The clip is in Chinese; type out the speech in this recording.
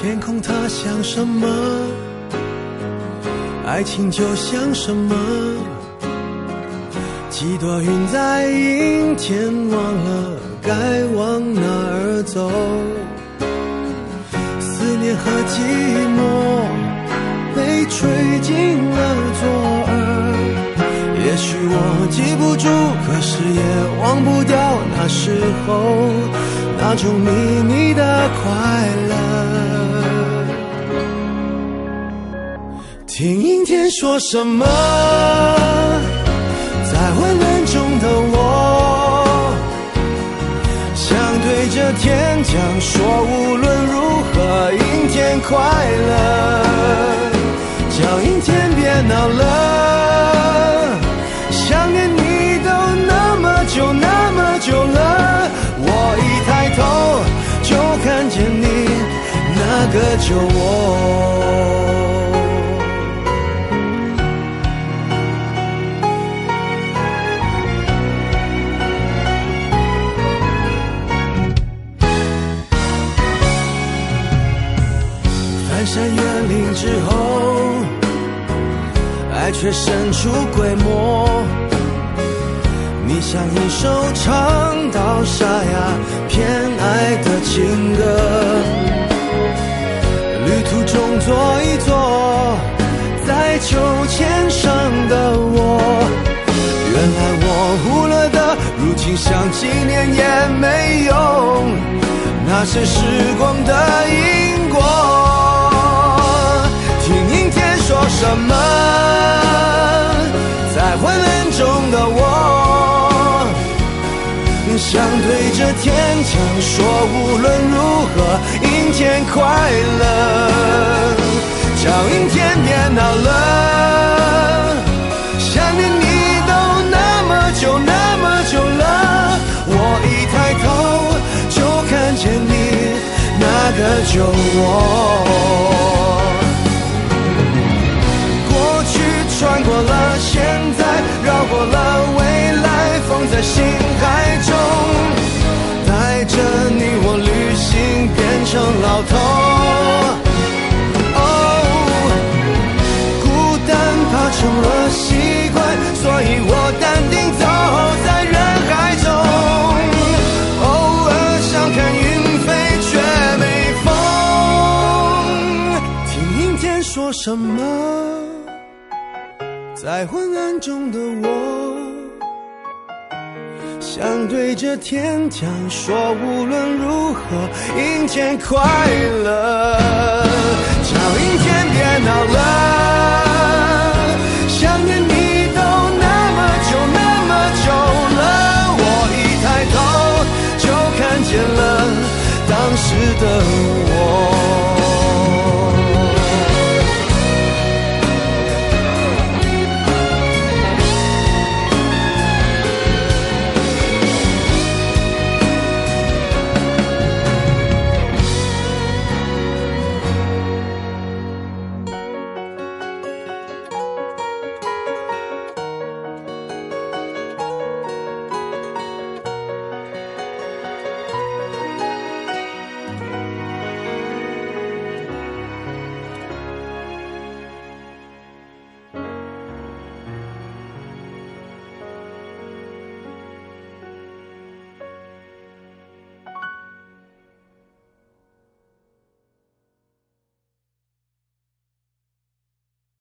天空它像什么？爱情就像什么？几朵云在阴天，忘了该往哪儿走。思念和寂寞被吹进了左耳。也许我记不住，可是也忘不掉那时候那种秘密的快天说什么？在昏暗中的我，想对着天讲说，无论如何，阴天快乐。叫阴天别闹了，想念你都那么久那么久了，我一抬头就看见你那个酒窝。山越岭之后，爱却神出鬼没。你像一首唱到沙哑偏爱的情歌，旅途中坐一坐，在秋千上的我，原来我忽略的，如今想纪念也没用，那些时光的因什么，在昏暗中的我，想对着天讲说，无论如何，阴天快乐，叫阴天别闹了，想念你都那么久那么久了，我一抬头就看见你那个酒窝。什么？在昏暗中的我，想对着天讲说，无论如何，阴天快乐，